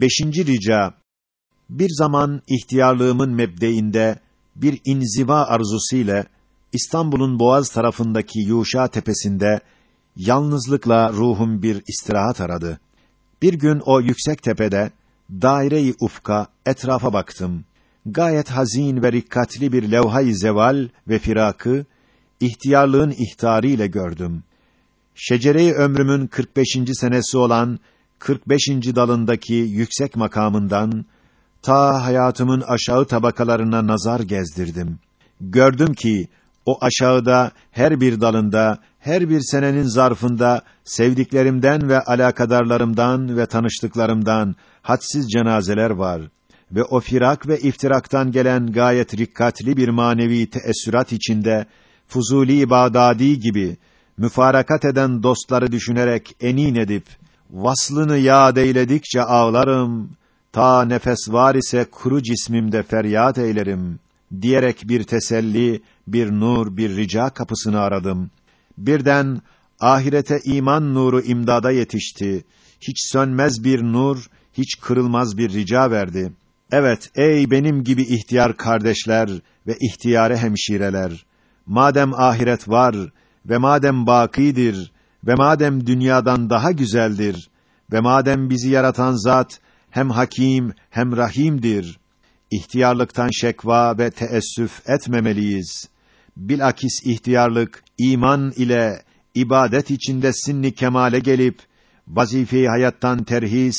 Beşinci rica Bir zaman ihtiyarlığımın mebdeinde bir inziva arzusu ile İstanbul'un Boğaz tarafındaki Yuşa tepesinde yalnızlıkla ruhum bir istirahat aradı. Bir gün o yüksek tepede daire-i ufka etrafa baktım. Gayet hazin ve rikkatli bir levha-i zeval ve firakı ihtiyarlığın ihtarı ile gördüm. Şecere-i ömrümün 45. senesi olan 45. dalındaki yüksek makamından ta hayatımın aşağı tabakalarına nazar gezdirdim. Gördüm ki o aşağıda her bir dalında, her bir senenin zarfında sevdiklerimden ve alakadarlarımdan ve tanıştıklarımdan hadsiz cenazeler var ve o firak ve iftiraktan gelen gayet rikkatli bir manevi teessürat içinde Fuzuli Bağdadi gibi müfarakat eden dostları düşünerek enin edip vaslını yad eyledikçe ağlarım ta nefes var ise kuru cismimde feryat eylerim diyerek bir teselli, bir nur, bir rica kapısını aradım. Birden ahirete iman nuru imdada yetişti. Hiç sönmez bir nur, hiç kırılmaz bir rica verdi. Evet, ey benim gibi ihtiyar kardeşler ve ihtiyare hemşireler, madem ahiret var ve madem bakidir ve madem dünyadan daha güzeldir ve madem bizi yaratan zat hem hakim hem rahimdir ihtiyarlıktan şekva ve teessüf etmemeliyiz. Bilakis ihtiyarlık iman ile ibadet içinde sinni kemale gelip vazife hayattan terhis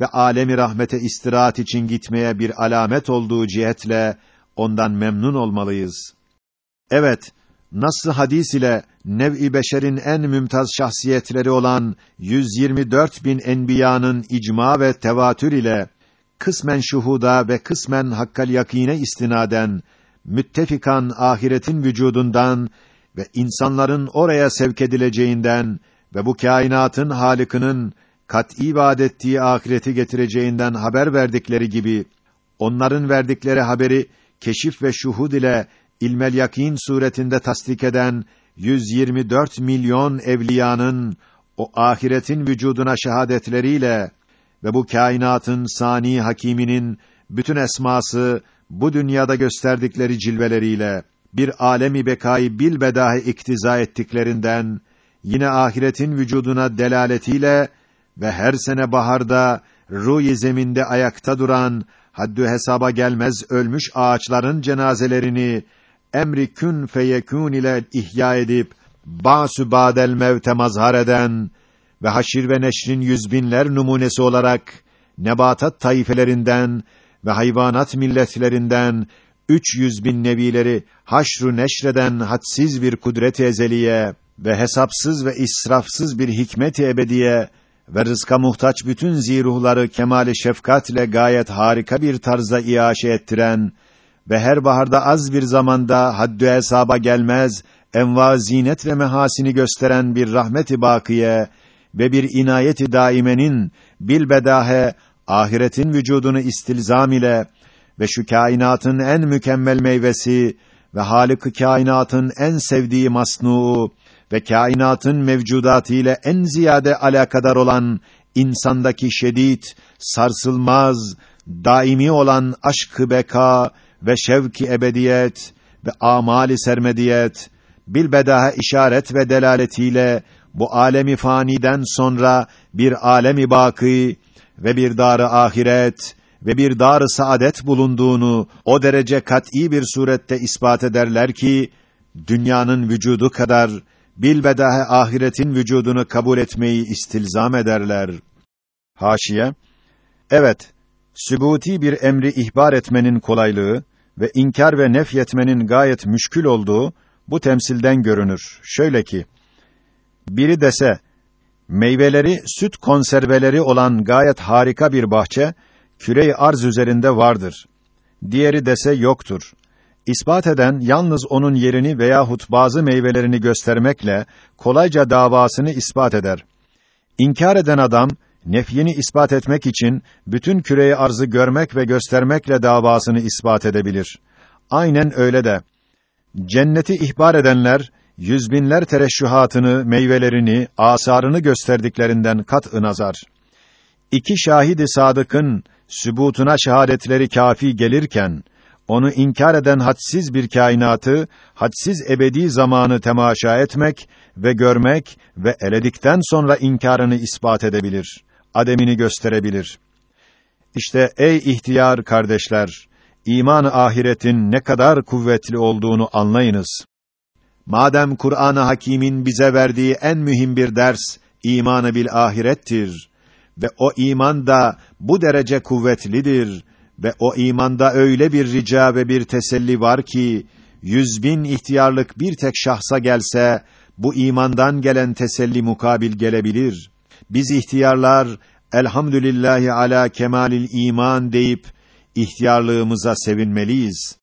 ve alemi rahmete istirahat için gitmeye bir alamet olduğu cihetle ondan memnun olmalıyız. Evet, nasıl hadis ile nev-i beşerin en mümtaz şahsiyetleri olan 124 bin enbiyanın icma ve tevatür ile kısmen şuhuda ve kısmen hakkal yakine istinaden müttefikan ahiretin vücudundan ve insanların oraya sevk edileceğinden ve bu kainatın halikinin kat'î vaad ettiği ahireti getireceğinden haber verdikleri gibi onların verdikleri haberi keşif ve şuhud ile ilmel yakin suretinde tasdik eden 124 milyon evliyanın o ahiretin vücuduna şehadetleriyle ve bu kainatın sani hakiminin bütün esması bu dünyada gösterdikleri cilveleriyle bir alemi bekayı bilbedahi iktiza ettiklerinden yine ahiretin vücuduna delaletiyle ve her sene baharda ruh zeminde ayakta duran haddü hesaba gelmez ölmüş ağaçların cenazelerini emri kün feyekûn ile ihya edip ba'su ba'del mevte mazhar eden ve haşir ve neşrin yüz binler numunesi olarak nebatat taifelerinden ve hayvanat milletlerinden üç yüz bin nevileri haşru neşreden hadsiz bir kudret-i ezeliye ve hesapsız ve israfsız bir hikmet-i ebediye ve rızka muhtaç bütün ziruhları kemale şefkatle gayet harika bir tarzda iaşe ettiren ve her baharda az bir zamanda haddü hesaba gelmez enva zinet ve mehasini gösteren bir rahmet-i bakiye ve bir inayeti daimenin bilbedahe ahiretin vücudunu istilzam ile ve şu kainatın en mükemmel meyvesi ve Halık-ı kainatın en sevdiği masnuu ve kainatın mevcudatı ile en ziyade alakadar olan insandaki şedid, sarsılmaz, daimi olan aşk-ı beka ve şevk-i ebediyet ve amali sermediyet bilbedahe işaret ve delaletiyle bu alemi faniden sonra bir alemi baki ve bir dar ahiret ve bir dar saadet bulunduğunu o derece kat'î bir surette ispat ederler ki dünyanın vücudu kadar bilbedahe ahiretin vücudunu kabul etmeyi istilzam ederler. Haşiye Evet, sübuti bir emri ihbar etmenin kolaylığı ve inkar ve nefyetmenin gayet müşkül olduğu bu temsilden görünür. Şöyle ki biri dese, meyveleri süt konserveleri olan gayet harika bir bahçe, küre arz üzerinde vardır. Diğeri dese yoktur. İspat eden yalnız onun yerini veyahut bazı meyvelerini göstermekle kolayca davasını ispat eder. İnkar eden adam nefyini ispat etmek için bütün küreyi arzı görmek ve göstermekle davasını ispat edebilir. Aynen öyle de cenneti ihbar edenler yüzbinler tereşşühatını, meyvelerini, asarını gösterdiklerinden kat nazar. iki şahidi sadıkın sübutuna şehadetleri kafi gelirken onu inkar eden hadsiz bir kainatı, hadsiz ebedi zamanı temaşa etmek ve görmek ve eledikten sonra inkarını ispat edebilir, ademini gösterebilir. İşte ey ihtiyar kardeşler, iman ahiretin ne kadar kuvvetli olduğunu anlayınız. Madem Kur'an-ı Hakîm'in bize verdiği en mühim bir ders imanı bil ahirettir ve o iman da bu derece kuvvetlidir ve o imanda öyle bir rica ve bir teselli var ki yüz bin ihtiyarlık bir tek şahsa gelse bu imandan gelen teselli mukabil gelebilir. Biz ihtiyarlar elhamdülillahi ala kemalil iman deyip ihtiyarlığımıza sevinmeliyiz.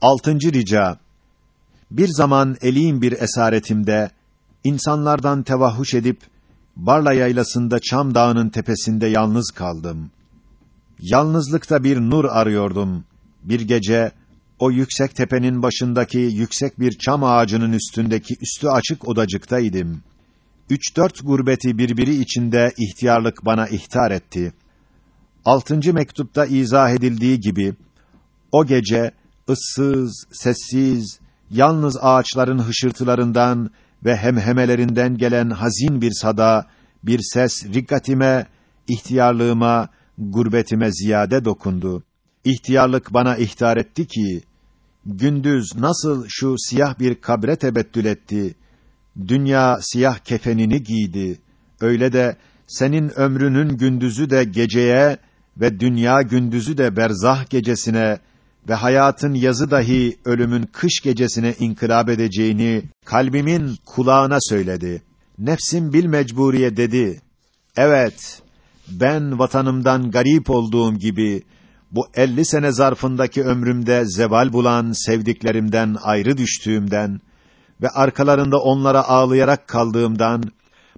Altıncı rica bir zaman eliyim bir esaretimde, insanlardan tevahhuş edip, Barla yaylasında Çam Dağı'nın tepesinde yalnız kaldım. Yalnızlıkta bir nur arıyordum. Bir gece, o yüksek tepenin başındaki yüksek bir çam ağacının üstündeki üstü açık odacıktaydım. Üç dört gurbeti birbiri içinde ihtiyarlık bana ihtar etti. Altıncı mektupta izah edildiği gibi, o gece, ıssız, sessiz, yalnız ağaçların hışırtılarından ve hemhemelerinden gelen hazin bir sada, bir ses rikkatime, ihtiyarlığıma, gurbetime ziyade dokundu. İhtiyarlık bana ihtar etti ki, gündüz nasıl şu siyah bir kabre tebettül etti, dünya siyah kefenini giydi, öyle de senin ömrünün gündüzü de geceye ve dünya gündüzü de berzah gecesine ve hayatın yazı dahi ölümün kış gecesine inkılap edeceğini kalbimin kulağına söyledi. Nefsim bil mecburiye dedi. Evet, ben vatanımdan garip olduğum gibi bu elli sene zarfındaki ömrümde zeval bulan sevdiklerimden ayrı düştüğümden ve arkalarında onlara ağlayarak kaldığımdan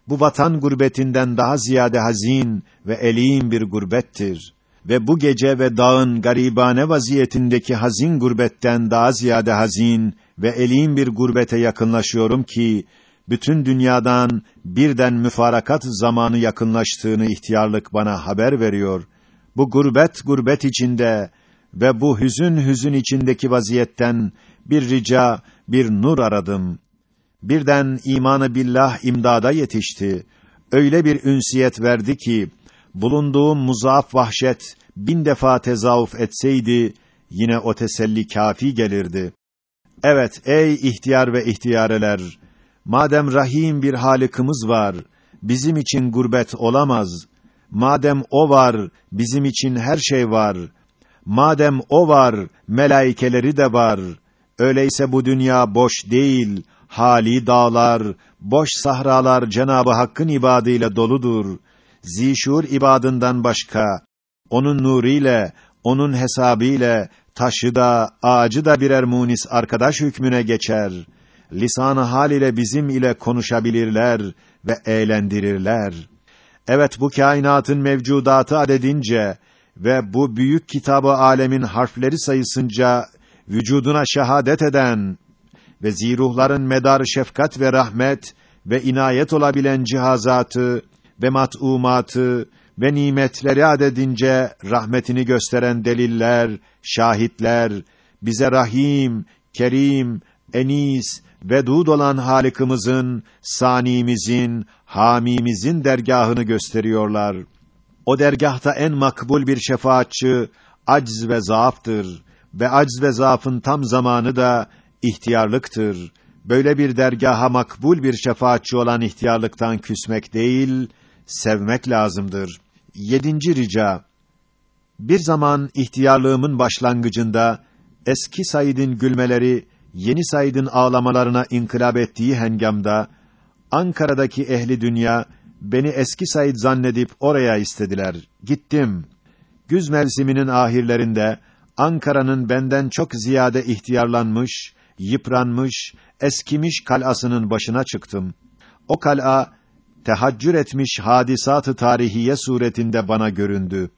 bu vatan gurbetinden daha ziyade hazin ve elim bir gurbettir ve bu gece ve dağın garibane vaziyetindeki hazin gurbetten daha ziyade hazin ve elin bir gurbete yakınlaşıyorum ki bütün dünyadan birden müfarakat zamanı yakınlaştığını ihtiyarlık bana haber veriyor. Bu gurbet gurbet içinde ve bu hüzün hüzün içindeki vaziyetten bir rica, bir nur aradım. Birden imanı billah imdada yetişti. Öyle bir ünsiyet verdi ki bulunduğum muzaaf vahşet bin defa tezavuf etseydi yine o teselli kafi gelirdi. Evet ey ihtiyar ve ihtiyareler madem rahim bir halikimiz var bizim için gurbet olamaz. Madem o var bizim için her şey var. Madem o var melaikeleri de var. Öyleyse bu dünya boş değil, hali dağlar, boş sahralar Cenabı Hakk'ın ibadıyla doludur zişur ibadından başka, onun nuriyle, onun hesabıyla, taşı da, ağacı da birer munis arkadaş hükmüne geçer. Lisan-ı hal ile bizim ile konuşabilirler ve eğlendirirler. Evet bu kainatın mevcudatı adedince ve bu büyük kitabı alemin harfleri sayısınca vücuduna şehadet eden ve ziruhların medar şefkat ve rahmet ve inayet olabilen cihazatı ve mat'umatı ve nimetleri adedince rahmetini gösteren deliller, şahitler, bize rahim, kerim, enis, vedud olan Halık'ımızın, sanimizin, hamimizin dergahını gösteriyorlar. O dergahta en makbul bir şefaatçı, acz ve zaaftır ve acz ve zaafın tam zamanı da ihtiyarlıktır. Böyle bir dergaha makbul bir şefaatçi olan ihtiyarlıktan küsmek değil, sevmek lazımdır. Yedinci rica. Bir zaman ihtiyarlığımın başlangıcında eski Said'in gülmeleri yeni Said'in ağlamalarına inkılap ettiği hengamda Ankara'daki ehli dünya beni eski Said zannedip oraya istediler. Gittim. Güz mevsiminin ahirlerinde Ankara'nın benden çok ziyade ihtiyarlanmış, yıpranmış, eskimiş kalasının başına çıktım. O kala tehaccür etmiş hadisatı tarihiye suretinde bana göründü.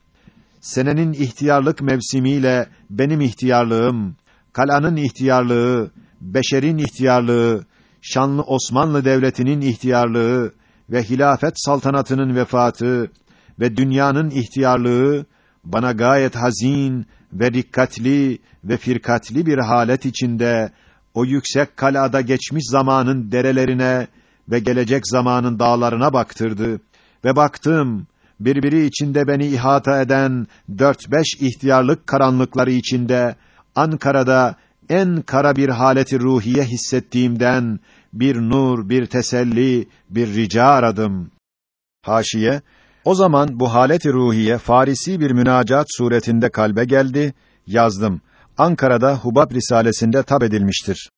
Senenin ihtiyarlık mevsimiyle benim ihtiyarlığım, kalanın ihtiyarlığı, beşerin ihtiyarlığı, şanlı Osmanlı Devleti'nin ihtiyarlığı ve hilafet saltanatının vefatı ve dünyanın ihtiyarlığı bana gayet hazin ve dikkatli ve firkatli bir halet içinde o yüksek kalada geçmiş zamanın derelerine ve gelecek zamanın dağlarına baktırdı ve baktım birbiri içinde beni ihata eden dört beş ihtiyarlık karanlıkları içinde Ankara'da en kara bir haleti ruhiye hissettiğimden bir nur, bir teselli, bir rica aradım. Haşiye o zaman bu haleti ruhiye Farisi bir münacat suretinde kalbe geldi, yazdım. Ankara'da Hubab Risalesinde tab edilmiştir.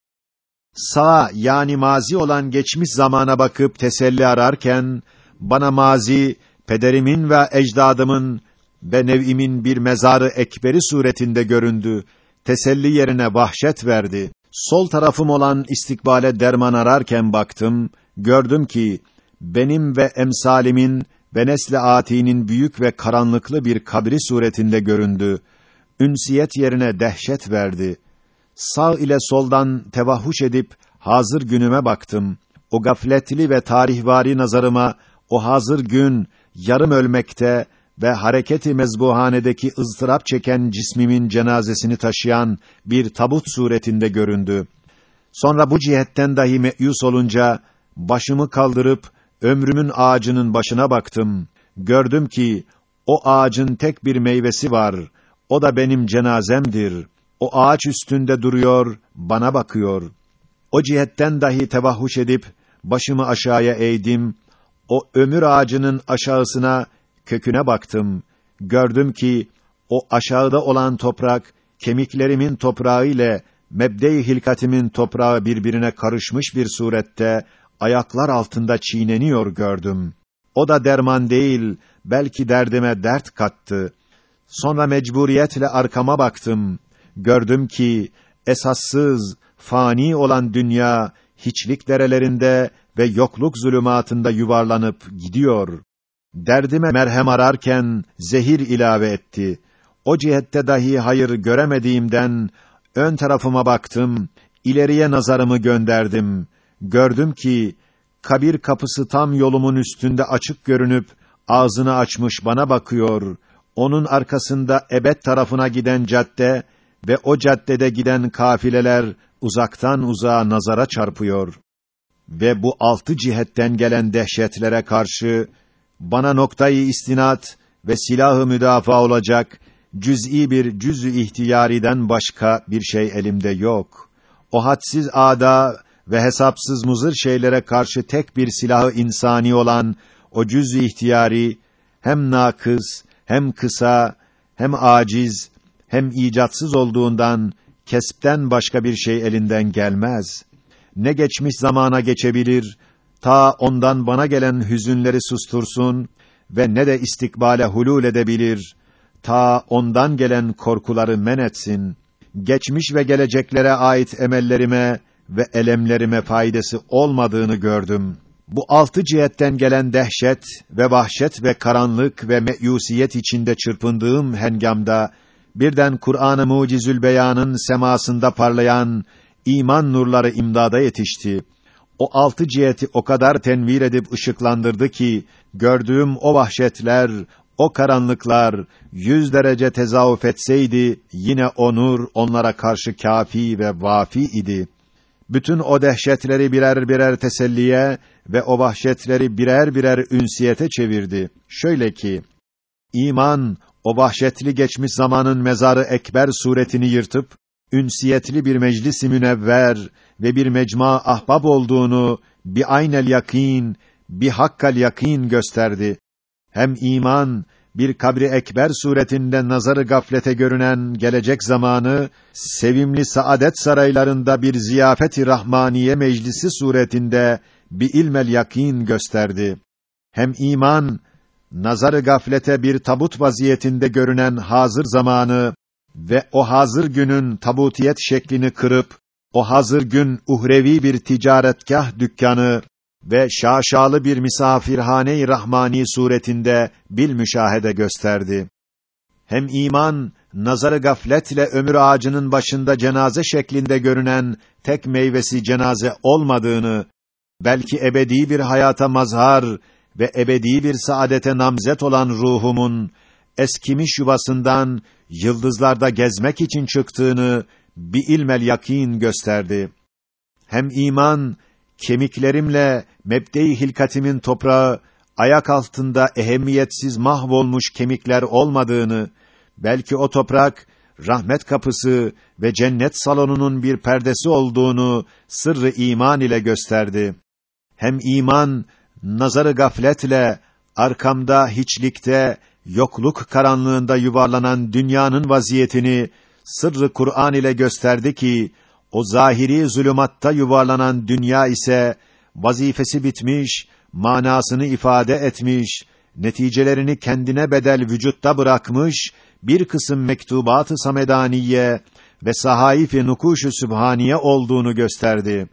Sağ yani mazi olan geçmiş zamana bakıp teselli ararken bana mazi pederimin ve ecdadımın ve nev'imin bir mezarı ekberi suretinde göründü. Teselli yerine vahşet verdi. Sol tarafım olan istikbale derman ararken baktım, gördüm ki benim ve emsalimin ve nesle atinin büyük ve karanlıklı bir kabri suretinde göründü. Ünsiyet yerine dehşet verdi. Sağ ile soldan tevahhuş edip hazır günüme baktım. O gafletli ve tarihvari nazarıma o hazır gün yarım ölmekte ve hareketi mezbuhanedeki ızdırap çeken cismimin cenazesini taşıyan bir tabut suretinde göründü. Sonra bu cihetten dahi meyus olunca başımı kaldırıp ömrümün ağacının başına baktım. Gördüm ki o ağacın tek bir meyvesi var. O da benim cenazemdir. O ağaç üstünde duruyor, bana bakıyor. O cihetten dahi tevahhuş edip başımı aşağıya eğdim. O ömür ağacının aşağısına, köküne baktım. Gördüm ki o aşağıda olan toprak kemiklerimin toprağı ile mebde-i hilkatimin toprağı birbirine karışmış bir surette ayaklar altında çiğneniyor gördüm. O da derman değil, belki derdime dert kattı. Sonra mecburiyetle arkama baktım. Gördüm ki esassız, fani olan dünya hiçlik derelerinde ve yokluk zulümatında yuvarlanıp gidiyor. Derdime merhem ararken zehir ilave etti. O cihette dahi hayır göremediğimden ön tarafıma baktım, ileriye nazarımı gönderdim. Gördüm ki kabir kapısı tam yolumun üstünde açık görünüp ağzını açmış bana bakıyor. Onun arkasında ebed tarafına giden cadde ve o caddede giden kafileler uzaktan uzağa nazara çarpıyor. Ve bu altı cihetten gelen dehşetlere karşı bana noktayı istinat ve silahı müdafaa olacak cüz'i bir cüz'ü ihtiyariden başka bir şey elimde yok. O hadsiz ada ve hesapsız muzır şeylere karşı tek bir silahı insani olan o cüz-i ihtiyari hem nakız, hem kısa, hem aciz, hem icatsız olduğundan kespten başka bir şey elinden gelmez. Ne geçmiş zamana geçebilir, ta ondan bana gelen hüzünleri sustursun ve ne de istikbale hulul edebilir, ta ondan gelen korkuları men etsin. Geçmiş ve geleceklere ait emellerime ve elemlerime faydası olmadığını gördüm. Bu altı cihetten gelen dehşet ve vahşet ve karanlık ve meyusiyet içinde çırpındığım hengamda birden Kur'an-ı Mucizül Beyan'ın semasında parlayan iman nurları imdada yetişti. O altı ciheti o kadar tenvir edip ışıklandırdı ki gördüğüm o vahşetler, o karanlıklar yüz derece tezahüf etseydi yine o nur onlara karşı kafi ve vafi idi bütün o dehşetleri birer birer teselliye ve o vahşetleri birer birer ünsiyete çevirdi. Şöyle ki, iman, o vahşetli geçmiş zamanın mezarı ekber suretini yırtıp, ünsiyetli bir meclis-i münevver ve bir mecma ahbab olduğunu bir aynel yakin, bir hakkal yakin gösterdi. Hem iman, bir kabri ekber suretinde nazarı gaflete görünen gelecek zamanı sevimli saadet saraylarında bir ziyafeti rahmaniye meclisi suretinde bir ilmel yakin gösterdi. Hem iman nazarı gaflete bir tabut vaziyetinde görünen hazır zamanı ve o hazır günün tabutiyet şeklini kırıp o hazır gün uhrevi bir ticaretgah dükkanı ve şaşalı bir misafirhane-i rahmani suretinde bil müşahede gösterdi. Hem iman nazarı gafletle ömür ağacının başında cenaze şeklinde görünen tek meyvesi cenaze olmadığını, belki ebedi bir hayata mazhar ve ebedi bir saadete namzet olan ruhumun eskimiş yuvasından yıldızlarda gezmek için çıktığını bir ilmel yakin gösterdi. Hem iman kemiklerimle mebde-i hilkatimin toprağı ayak altında ehemmiyetsiz mahvolmuş kemikler olmadığını, belki o toprak rahmet kapısı ve cennet salonunun bir perdesi olduğunu sırrı iman ile gösterdi. Hem iman nazarı gafletle arkamda hiçlikte yokluk karanlığında yuvarlanan dünyanın vaziyetini sırrı Kur'an ile gösterdi ki o zahiri zulümatta yuvarlanan dünya ise vazifesi bitmiş, manasını ifade etmiş, neticelerini kendine bedel vücutta bırakmış bir kısım mektubat-ı samedaniye ve sahaif-i nukuş-u sübhaniye olduğunu gösterdi.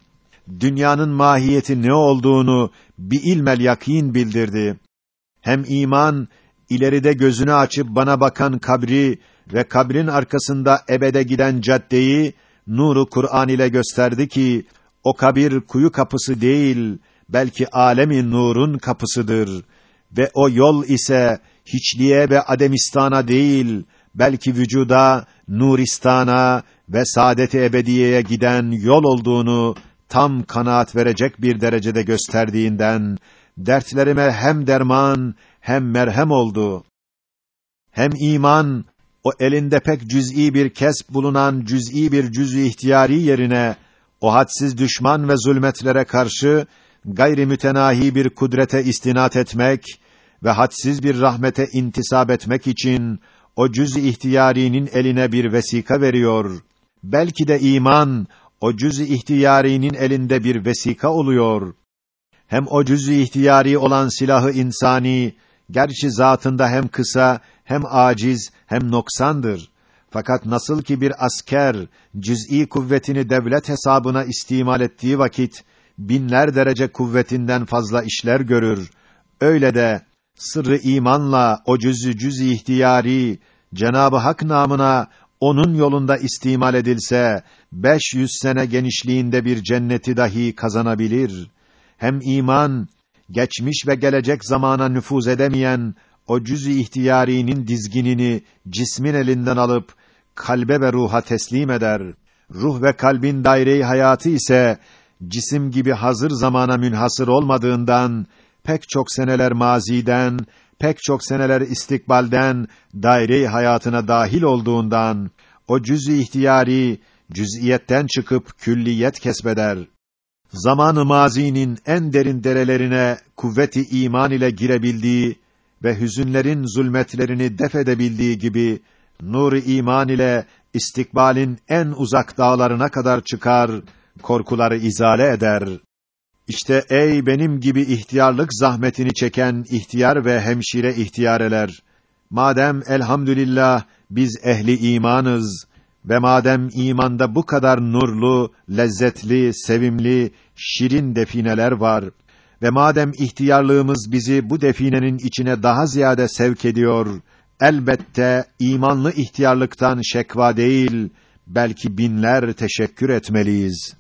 Dünyanın mahiyeti ne olduğunu bir ilmel yakin bildirdi. Hem iman ileride gözünü açıp bana bakan kabri ve kabrin arkasında ebede giden caddeyi nuru Kur'an ile gösterdi ki o kabir kuyu kapısı değil belki alemin nurun kapısıdır ve o yol ise hiçliğe ve ademistana değil belki vücuda, nuristana ve saadet-i ebediyeye giden yol olduğunu tam kanaat verecek bir derecede gösterdiğinden dertlerime hem derman hem merhem oldu. Hem iman o elinde pek cüz'i bir kesp bulunan cüz'i bir cüz'ü ihtiyari yerine o hadsiz düşman ve zulmetlere karşı gayri mütenahi bir kudrete istinat etmek ve hadsiz bir rahmete intisap etmek için o cüz-i ihtiyarinin eline bir vesika veriyor. Belki de iman o cüz-i ihtiyarinin elinde bir vesika oluyor. Hem o cüz-i ihtiyari olan silahı insani gerçi zatında hem kısa hem aciz hem noksandır. Fakat nasıl ki bir asker cüz'i kuvvetini devlet hesabına istimal ettiği vakit binler derece kuvvetinden fazla işler görür. Öyle de sırrı imanla o cüz'ü cüz-i ihtiyari Cenabı Hak namına onun yolunda istimal edilse 500 sene genişliğinde bir cenneti dahi kazanabilir. Hem iman geçmiş ve gelecek zamana nüfuz edemeyen o cüz-i ihtiyarinin dizginini cismin elinden alıp kalbe ve ruha teslim eder. Ruh ve kalbin daire hayatı ise cisim gibi hazır zamana münhasır olmadığından pek çok seneler maziden, pek çok seneler istikbalden daire hayatına dahil olduğundan o cüz-i ihtiyari cüz'iyetten çıkıp külliyet kesbeder. Zamanı mazinin en derin derelerine kuvveti iman ile girebildiği ve hüzünlerin zulmetlerini def edebildiği gibi nur-i iman ile istikbalin en uzak dağlarına kadar çıkar, korkuları izale eder. İşte ey benim gibi ihtiyarlık zahmetini çeken ihtiyar ve hemşire ihtiyareler, madem elhamdülillah biz ehli imanız ve madem imanda bu kadar nurlu, lezzetli, sevimli, şirin defineler var ve madem ihtiyarlığımız bizi bu definenin içine daha ziyade sevk ediyor, elbette imanlı ihtiyarlıktan şekva değil, belki binler teşekkür etmeliyiz.